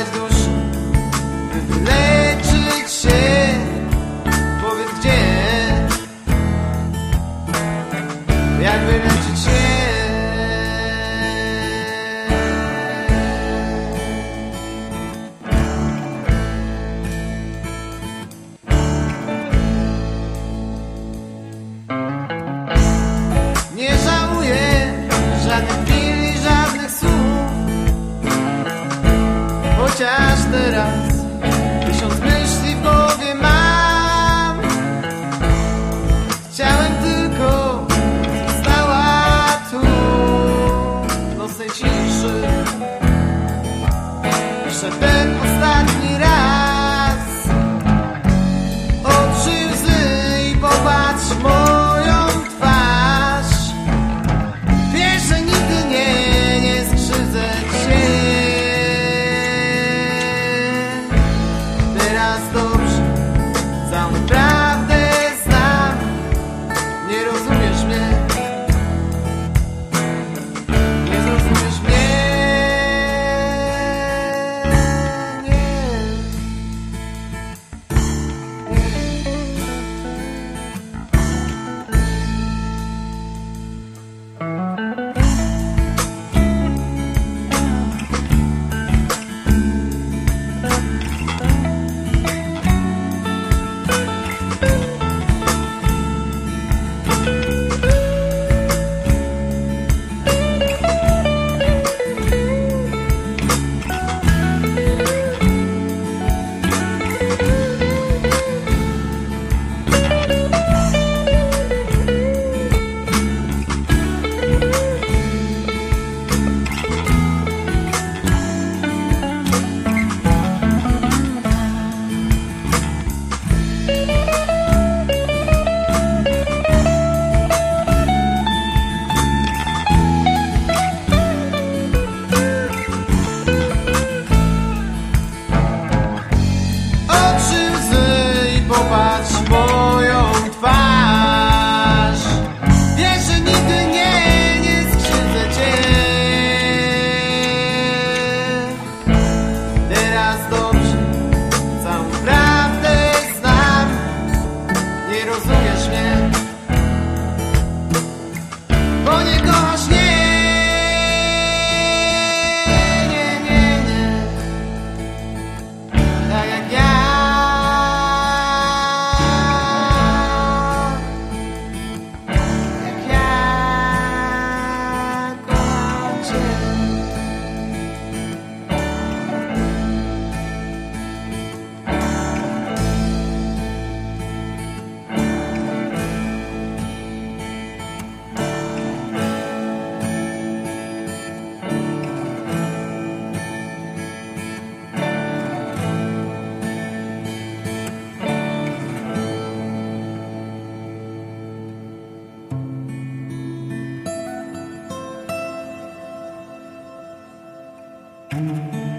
eyes go Jeszcze ten ostatni raz Odżyj łzy i popatrz moją twarz. Wiesz, że nigdy nie, nie cię. Teraz dobrze, zaufam once more. Música